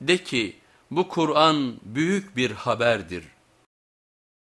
De ki bu Kur'an büyük bir haberdir.